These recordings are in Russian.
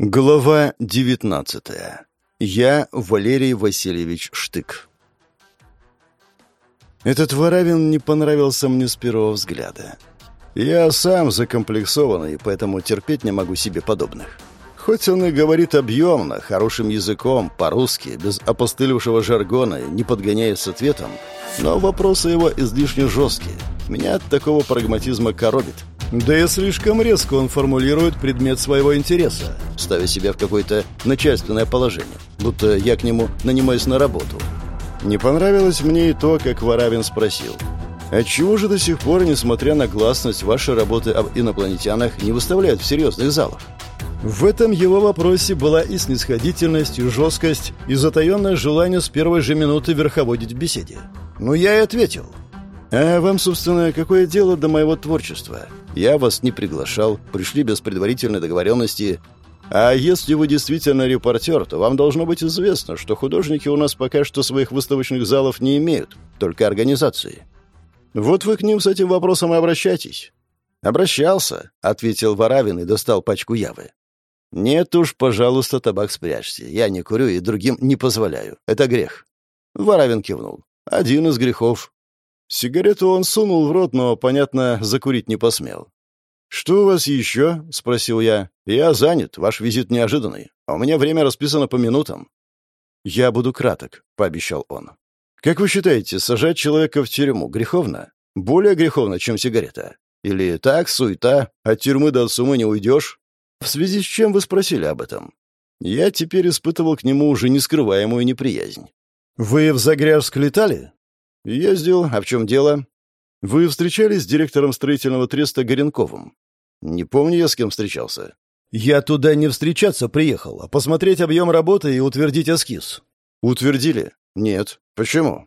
Глава 19. Я Валерий Васильевич Штык. Этот Воравин не понравился мне с первого взгляда. Я сам закомплексованный, поэтому терпеть не могу себе подобных. Хоть он и говорит объемно, хорошим языком, по-русски, без опостылевшего жаргона, не подгоняя с ответом, но вопросы его излишне жесткие. Меня от такого прагматизма коробит. Да и слишком резко он формулирует предмет своего интереса, ставя себя в какое-то начальственное положение, будто я к нему нанимаюсь на работу. Не понравилось мне и то, как Воравин спросил. «Отчего же до сих пор, несмотря на гласность, ваши работы об инопланетянах не выставляют в серьезных залах?» В этом его вопросе была и снисходительность, и жесткость, и затаенное желание с первой же минуты верховодить в беседе. Ну, я и ответил. «А вам, собственно, какое дело до моего творчества? Я вас не приглашал, пришли без предварительной договоренности. А если вы действительно репортер, то вам должно быть известно, что художники у нас пока что своих выставочных залов не имеют, только организации. Вот вы к ним с этим вопросом и обращайтесь». «Обращался», — ответил Воравин и достал пачку явы. «Нет уж, пожалуйста, табак спрячьте. Я не курю и другим не позволяю. Это грех». Воравин кивнул. «Один из грехов. Сигарету он сунул в рот, но, понятно, закурить не посмел. «Что у вас еще?» — спросил я. «Я занят, ваш визит неожиданный, а у меня время расписано по минутам». «Я буду краток», — пообещал он. «Как вы считаете, сажать человека в тюрьму греховно? Более греховно, чем сигарета? Или так, суета, от тюрьмы до сумы не уйдешь? В связи с чем вы спросили об этом?» Я теперь испытывал к нему уже нескрываемую неприязнь. «Вы в Загряжск летали?» «Ездил. А в чем дело?» «Вы встречались с директором строительного треста Горенковым?» «Не помню я, с кем встречался». «Я туда не встречаться приехал, а посмотреть объем работы и утвердить эскиз». «Утвердили?» «Нет. Почему?»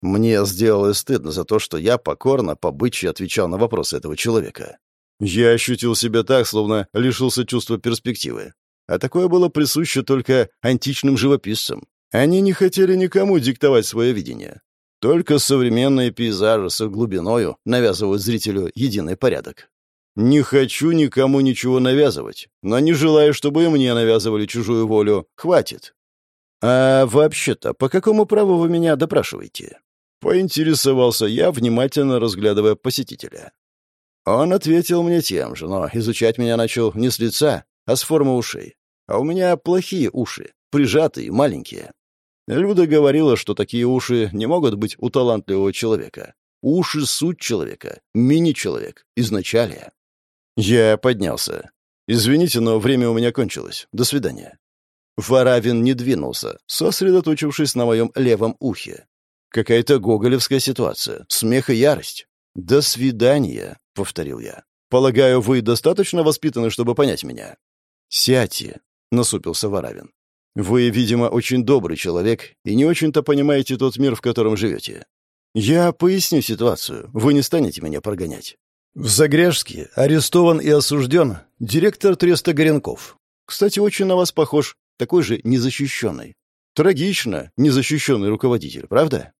Мне сделалось стыдно за то, что я покорно, по отвечал на вопросы этого человека. Я ощутил себя так, словно лишился чувства перспективы. А такое было присуще только античным живописцам. Они не хотели никому диктовать свое видение. Только современные пейзажи с их глубиною навязывают зрителю единый порядок. Не хочу никому ничего навязывать, но не желаю, чтобы и мне навязывали чужую волю. Хватит. А вообще-то, по какому праву вы меня допрашиваете? Поинтересовался я, внимательно разглядывая посетителя. Он ответил мне тем же, но изучать меня начал не с лица, а с формы ушей. А у меня плохие уши, прижатые, маленькие. Люда говорила, что такие уши не могут быть у талантливого человека. Уши — суть человека, мини-человек, изначалия. Я поднялся. «Извините, но время у меня кончилось. До свидания». Варавин не двинулся, сосредоточившись на моем левом ухе. Какая-то гоголевская ситуация, смех и ярость. «До свидания», — повторил я. «Полагаю, вы достаточно воспитаны, чтобы понять меня?» «Сядьте», — насупился Варавин. Вы, видимо, очень добрый человек и не очень-то понимаете тот мир, в котором живете. Я поясню ситуацию, вы не станете меня прогонять. В Загряжске арестован и осужден директор Треста Горенков. Кстати, очень на вас похож, такой же незащищенный. Трагично, незащищенный руководитель, правда?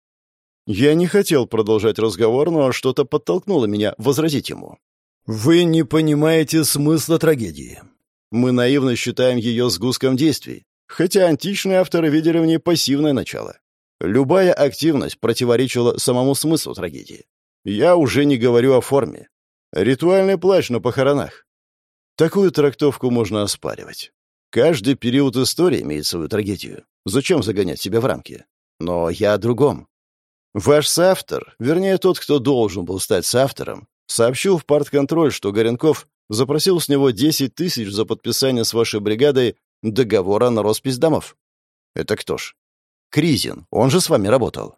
Я не хотел продолжать разговор, но что-то подтолкнуло меня возразить ему. Вы не понимаете смысла трагедии. Мы наивно считаем ее сгустком действий, Хотя античные авторы видели в ней пассивное начало. Любая активность противоречила самому смыслу трагедии. Я уже не говорю о форме. Ритуальный плач на похоронах. Такую трактовку можно оспаривать. Каждый период истории имеет свою трагедию. Зачем загонять себя в рамки? Но я о другом. Ваш соавтор, вернее тот, кто должен был стать соавтором, сообщил в партконтроль, что Горенков запросил с него 10 тысяч за подписание с вашей бригадой договора на роспись домов. Это кто ж? Кризин. Он же с вами работал.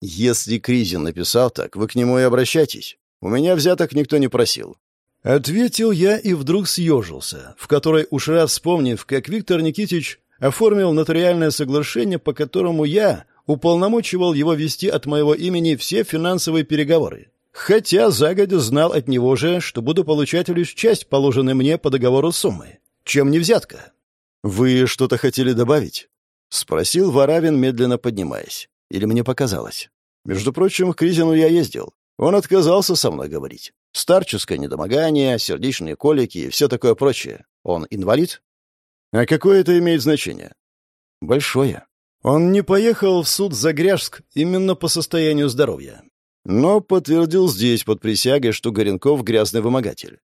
Если Кризин написал так, вы к нему и обращайтесь. У меня взяток никто не просил. Ответил я и вдруг съежился, в которой уж раз вспомнив, как Виктор Никитич оформил нотариальное соглашение, по которому я уполномочивал его вести от моего имени все финансовые переговоры. Хотя загодя знал от него же, что буду получать лишь часть положенной мне по договору суммы. Чем не взятка? «Вы что-то хотели добавить?» — спросил Варавин, медленно поднимаясь. Или мне показалось? Между прочим, к Кризину я ездил. Он отказался со мной говорить. Старческое недомогание, сердечные колики и все такое прочее. Он инвалид? А какое это имеет значение? Большое. Он не поехал в суд за Гряжск именно по состоянию здоровья. Но подтвердил здесь под присягой, что Горенков — грязный вымогатель.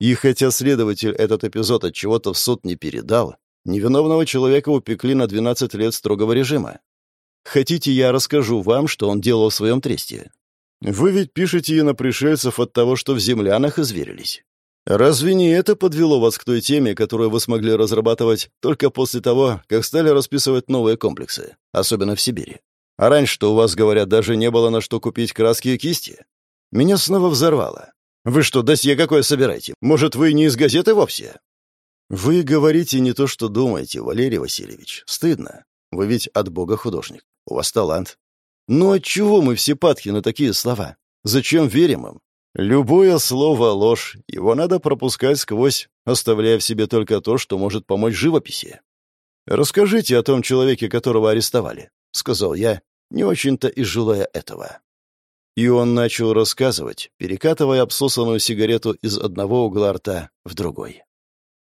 И хотя следователь этот эпизод от чего-то в суд не передал, невиновного человека упекли на 12 лет строгого режима. Хотите, я расскажу вам, что он делал в своем тресте? Вы ведь пишете на пришельцев от того, что в землянах изверились. Разве не это подвело вас к той теме, которую вы смогли разрабатывать только после того, как стали расписывать новые комплексы, особенно в Сибири? А раньше-то у вас, говорят, даже не было на что купить краски и кисти. Меня снова взорвало. Вы что, досье какое собираете? Может, вы не из газеты вовсе? Вы говорите не то, что думаете, Валерий Васильевич. Стыдно. Вы ведь от бога художник. У вас талант. Но отчего мы все падки на такие слова? Зачем верим им? Любое слово — ложь. Его надо пропускать сквозь, оставляя в себе только то, что может помочь живописи. «Расскажите о том человеке, которого арестовали», — сказал я, не очень-то и желая этого. И он начал рассказывать, перекатывая обсосанную сигарету из одного угла рта в другой.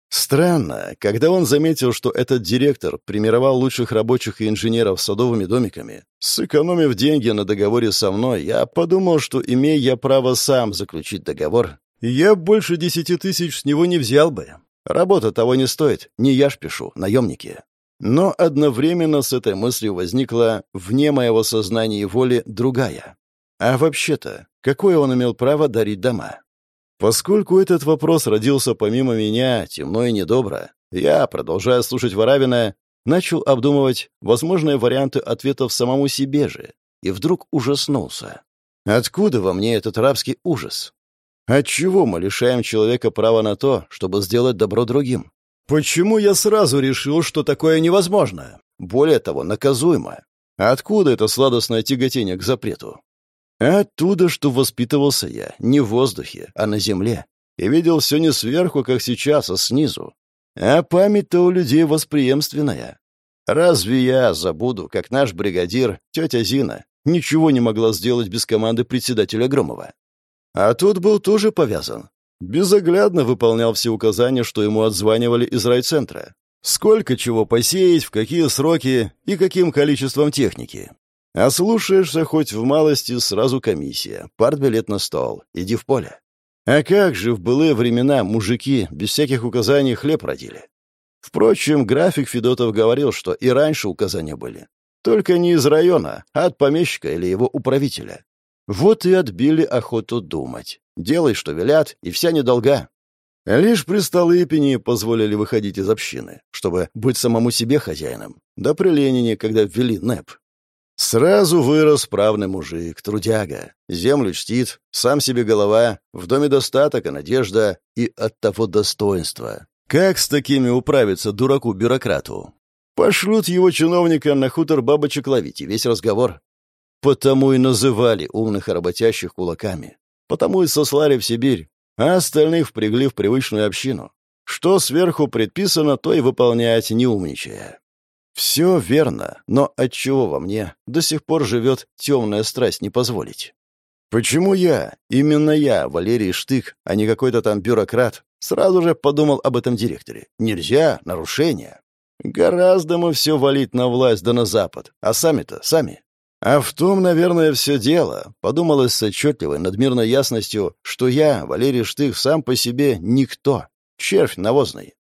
Странно, когда он заметил, что этот директор примировал лучших рабочих и инженеров садовыми домиками, сэкономив деньги на договоре со мной, я подумал, что, имея я право сам заключить договор, я больше десяти тысяч с него не взял бы. Работа того не стоит, не я ж пишу, наемники. Но одновременно с этой мыслью возникла, вне моего сознания и воли, другая. А вообще-то, какое он имел право дарить дома? Поскольку этот вопрос родился помимо меня, темно и недобро, я, продолжая слушать Воравина, начал обдумывать возможные варианты ответов самому себе же, и вдруг ужаснулся. Откуда во мне этот рабский ужас? Отчего мы лишаем человека права на то, чтобы сделать добро другим? Почему я сразу решил, что такое невозможно? Более того, наказуемо. Откуда это сладостное тяготение к запрету? Оттуда, что воспитывался я не в воздухе, а на земле, и видел все не сверху, как сейчас, а снизу. А память-то у людей восприемственная. Разве я забуду, как наш бригадир, тетя Зина, ничего не могла сделать без команды председателя Громова? А тот был тоже повязан. Безоглядно выполнял все указания, что ему отзванивали из райцентра. Сколько чего посеять, в какие сроки и каким количеством техники. А слушаешься хоть в малости, сразу комиссия. Партбилет на стол. Иди в поле. А как же в былые времена мужики без всяких указаний хлеб родили? Впрочем, график Федотов говорил, что и раньше указания были. Только не из района, а от помещика или его управителя. Вот и отбили охоту думать. Делай, что велят, и вся недолга. Лишь при Столыпине позволили выходить из общины, чтобы быть самому себе хозяином. Да при Ленине, когда ввели НЭП. Сразу вырос правный мужик, трудяга. Землю чтит, сам себе голова, в доме достаток и надежда, и от того достоинства. Как с такими управиться дураку-бюрократу? Пошлют его чиновника на хутор бабочек ловить, и весь разговор. Потому и называли умных работящих кулаками. Потому и сослали в Сибирь, а остальных впрягли в привычную общину. Что сверху предписано, то и выполнять, не умничая. Все верно, но отчего во мне до сих пор живет темная страсть не позволить? Почему я, именно я, Валерий Штык, а не какой-то там бюрократ, сразу же подумал об этом директоре? Нельзя, нарушение. Гораздо мы все валить на власть да на запад, а сами-то, сами. А в том, наверное, все дело. Подумалось с отчетливой надмирной ясностью, что я, Валерий Штык, сам по себе никто. Червь навозный.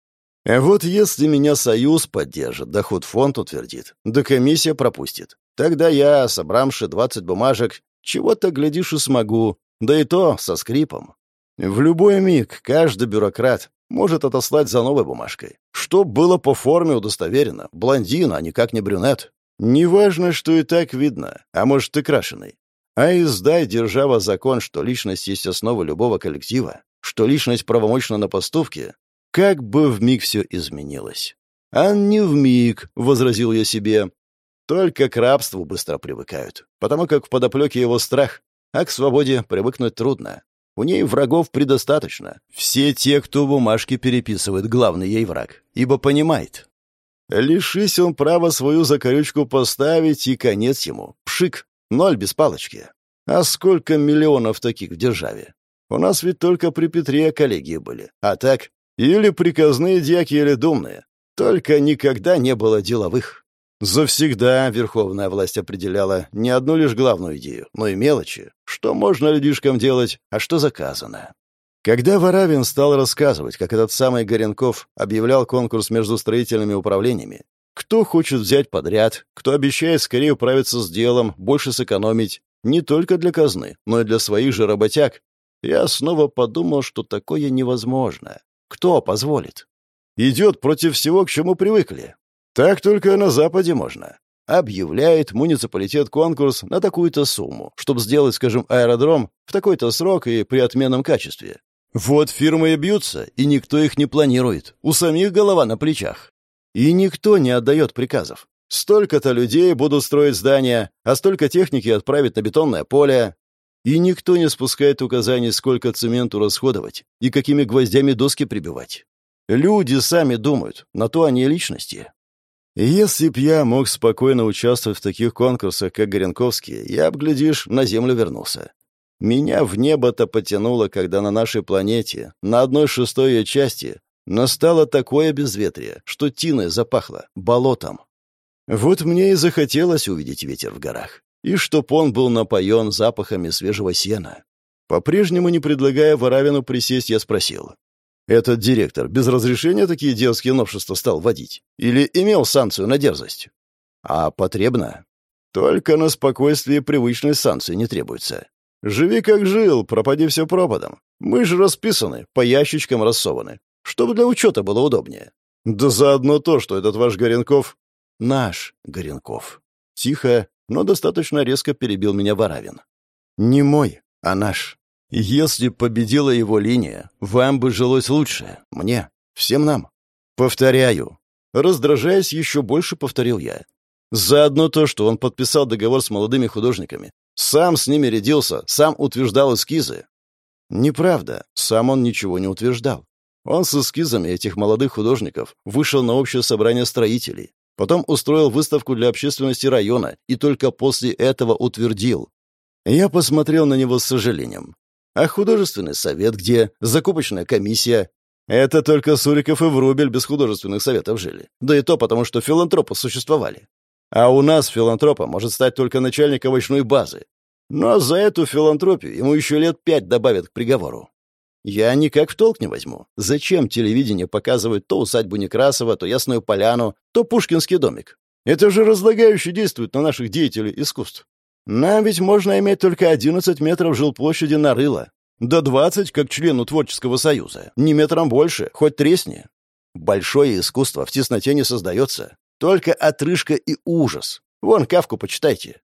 А вот если меня союз поддержит, доход фонд утвердит, да комиссия пропустит, тогда я, собравши двадцать бумажек, чего-то, глядишь, и смогу, да и то со скрипом. В любой миг каждый бюрократ может отослать за новой бумажкой. Что было по форме удостоверено. Блондин, а никак не брюнет. Неважно, что и так видно, а может и крашеный. А издай держава закон, что личность есть основа любого коллектива, что личность правомочна на поступке, как бы вмиг все изменилось. «А не вмиг», — возразил я себе. «Только к рабству быстро привыкают, потому как в подоплеке его страх, а к свободе привыкнуть трудно. У ней врагов предостаточно. Все те, кто бумажки переписывает, главный ей враг, ибо понимает. Лишись он права свою закорючку поставить, и конец ему. Пшик, ноль без палочки. А сколько миллионов таких в державе? У нас ведь только при Петре коллегии были. А так или приказные дьяки, или думные. Только никогда не было деловых. Завсегда верховная власть определяла не одну лишь главную идею, но и мелочи, что можно людишкам делать, а что заказано. Когда Воравин стал рассказывать, как этот самый Горенков объявлял конкурс между строительными управлениями, кто хочет взять подряд, кто обещает скорее управиться с делом, больше сэкономить, не только для казны, но и для своих же работяг, я снова подумал, что такое невозможно. Кто позволит? Идет против всего, к чему привыкли. Так только на Западе можно. Объявляет муниципалитет конкурс на такую-то сумму, чтобы сделать, скажем, аэродром в такой-то срок и при отменном качестве. Вот фирмы и бьются, и никто их не планирует. У самих голова на плечах. И никто не отдает приказов. Столько-то людей будут строить здания, а столько техники отправить на бетонное поле. И никто не спускает указаний, сколько цементу расходовать и какими гвоздями доски прибивать. Люди сами думают, на то они личности. Если б я мог спокойно участвовать в таких конкурсах, как Горенковские, я б, глядишь, на Землю вернулся. Меня в небо-то потянуло, когда на нашей планете, на одной шестой ее части, настало такое безветрие, что тиной запахло, болотом. Вот мне и захотелось увидеть ветер в горах, и чтоб он был напоен запахами свежего сена. По-прежнему не предлагая Воравину присесть, я спросил. «Этот директор без разрешения такие дерзкие новшества стал водить? Или имел санкцию на дерзость?» «А потребно?» «Только на спокойствие привычной санкции не требуется. Живи как жил, пропади все пропадом. Мы же расписаны, по ящичкам рассованы, чтобы для учета было удобнее. Да заодно то, что этот ваш Горенков Наш Горенков. Тихо, но достаточно резко перебил меня Воравин. Не мой, а наш. Если победила его линия, вам бы жилось лучше. Мне. Всем нам. Повторяю. Раздражаясь, еще больше повторил я. Заодно то, что он подписал договор с молодыми художниками. Сам с ними рядился, сам утверждал эскизы. Неправда, сам он ничего не утверждал. Он с эскизами этих молодых художников вышел на общее собрание строителей. Потом устроил выставку для общественности района и только после этого утвердил. Я посмотрел на него с сожалением. А художественный совет где? Закупочная комиссия? Это только Суриков и Врубель без художественных советов жили. Да и то потому, что филантропы существовали. А у нас филантропа может стать только начальник овощной базы. Но за эту филантропию ему еще лет пять добавят к приговору. Я никак в толк не возьму. Зачем телевидение показывает то усадьбу Некрасова, то Ясную Поляну, то Пушкинский домик? Это же разлагающе действует на наших деятелей искусств. Нам ведь можно иметь только 11 метров жилплощади на рыло. До 20, как члену Творческого союза. Не метром больше, хоть тресни. Большое искусство в тесноте не создается. Только отрыжка и ужас. Вон, Кавку почитайте.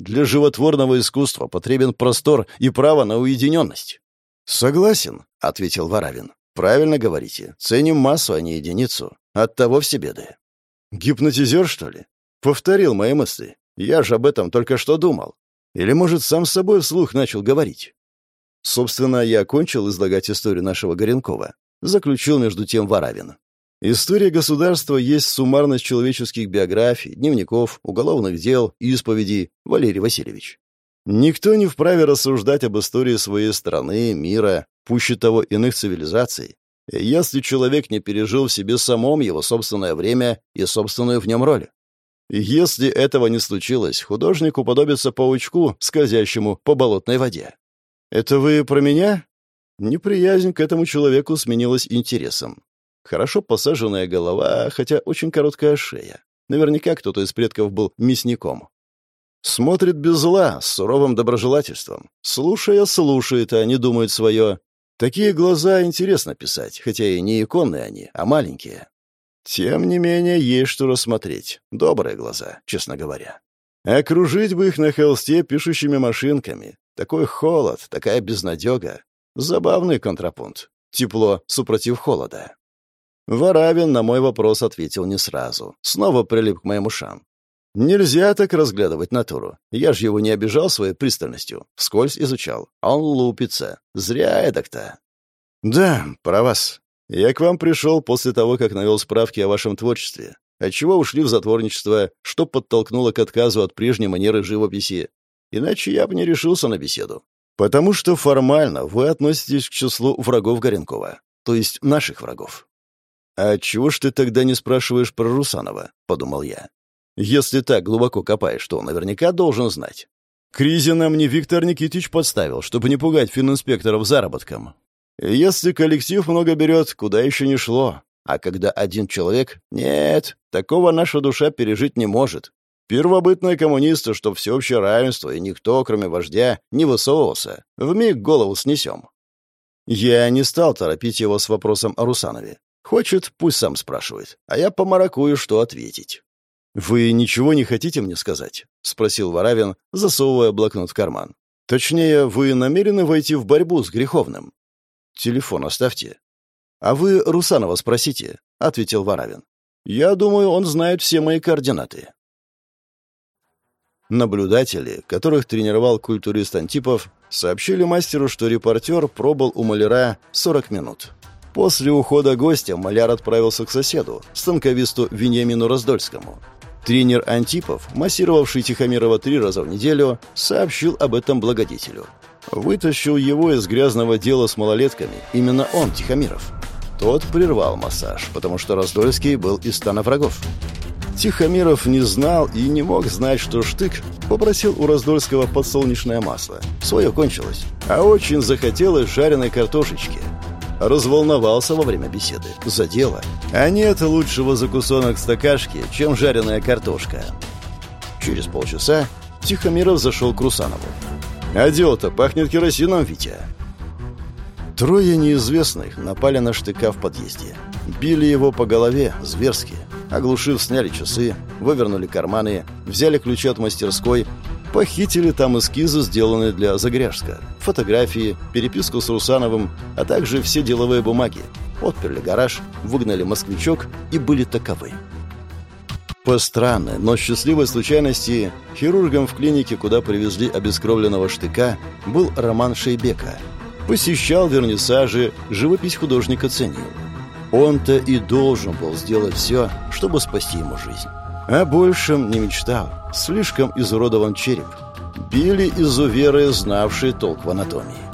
Для животворного искусства потребен простор и право на уединенность. «Согласен», — ответил Варавин. «Правильно говорите. Ценим массу, а не единицу. Оттого все беды». «Гипнотизер, что ли?» Повторил мои мысли. Я же об этом только что думал. Или, может, сам с собой вслух начал говорить. Собственно, я окончил излагать историю нашего Горенкова. Заключил между тем Варавин. История государства есть суммарность человеческих биографий, дневников, уголовных дел, исповедей, Валерий Васильевич. Никто не вправе рассуждать об истории своей страны, мира, пуще того иных цивилизаций, если человек не пережил в себе самом его собственное время и собственную в нем роль. Если этого не случилось, художник уподобится паучку, скользящему по болотной воде. «Это вы про меня?» Неприязнь к этому человеку сменилась интересом. Хорошо посаженная голова, хотя очень короткая шея. Наверняка кто-то из предков был мясником. Смотрит без зла, с суровым доброжелательством. Слушая, слушает, а не думает свое. Такие глаза интересно писать, хотя и не иконные они, а маленькие. Тем не менее, есть что рассмотреть. Добрые глаза, честно говоря. Окружить бы их на холсте пишущими машинками. Такой холод, такая безнадега. Забавный контрапункт. Тепло супротив холода. Воравин на мой вопрос ответил не сразу. Снова прилип к моим ушам. Нельзя так разглядывать натуру. Я ж его не обижал своей пристальностью. Вскользь изучал. Он лупится. Зря эдак-то. Да, про вас. Я к вам пришел после того, как навел справки о вашем творчестве. Отчего ушли в затворничество, что подтолкнуло к отказу от прежней манеры живописи. Иначе я бы не решился на беседу. Потому что формально вы относитесь к числу врагов Горенкова, то есть наших врагов. «А чего ж ты тогда не спрашиваешь про Русанова?» — подумал я. «Если так глубоко копаешь, то наверняка должен знать. Кризина мне Виктор Никитич подставил, чтобы не пугать фининспекторов заработком. Если коллектив много берет, куда еще не шло. А когда один человек... Нет, такого наша душа пережить не может. Первобытные коммунисты, что всеобщее равенство, и никто, кроме вождя, не высовывался. Вмиг голову снесем. Я не стал торопить его с вопросом о Русанове. Хочет, пусть сам спрашивает, а я помаракую, что ответить. «Вы ничего не хотите мне сказать?» — спросил Воравин, засовывая блокнот в карман. «Точнее, вы намерены войти в борьбу с греховным?» «Телефон оставьте». «А вы Русанова спросите», — ответил Воравин. «Я думаю, он знает все мои координаты». Наблюдатели, которых тренировал культурист Антипов, сообщили мастеру, что репортер пробыл у маляра 40 минут. После ухода гостя маляр отправился к соседу, станковисту Вениамину Раздольскому. Тренер Антипов, массировавший Тихомирова три раза в неделю, сообщил об этом благодетелю. Вытащил его из грязного дела с малолетками именно он, Тихомиров. Тот прервал массаж, потому что Раздольский был из стана врагов. Тихомиров не знал и не мог знать, что Штык попросил у Раздольского подсолнечное масло. Свое кончилось. А очень захотелось жареной картошечки – разволновался во время беседы. За дело. А нет лучшего закусонок стакашки, чем жареная картошка. Через полчаса Тихомиров зашел к Русанову. «А дело-то пахнет керосином, Витя». Трое неизвестных напали на штыка в подъезде. Били его по голове зверски. Оглушив, сняли часы, вывернули карманы, взяли ключи от мастерской Похитили там эскизы, сделанные для Загряжска, фотографии, переписку с Русановым, а также все деловые бумаги. Отперли гараж, выгнали москвичок и были таковы. По странной, но счастливой случайности, хирургом в клинике, куда привезли обескровленного штыка, был Роман Шейбека. Посещал вернисажи, живопись художника ценил. Он-то и должен был сделать все, чтобы спасти ему жизнь. О большем не мечтал. Слишком изуродован череп. Били изуверы, знавшие толк в анатомии.